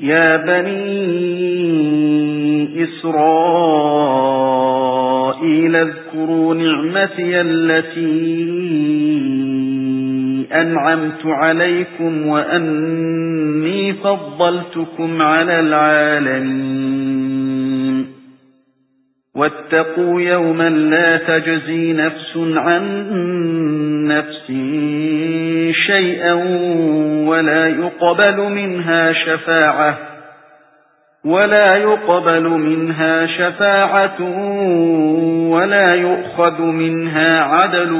يا بني إسرائيل اذكروا نعمتي التي أنعمت عليكم وأني فضلتكم على العالمين. واتقوا يوما لا تجزي نفس عن نفس. شيئا ولا يقبل منها شفاعة ولا يقبل منها شفاعة ولا يؤخذ منها عدل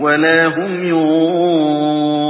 ولا هم ينصرون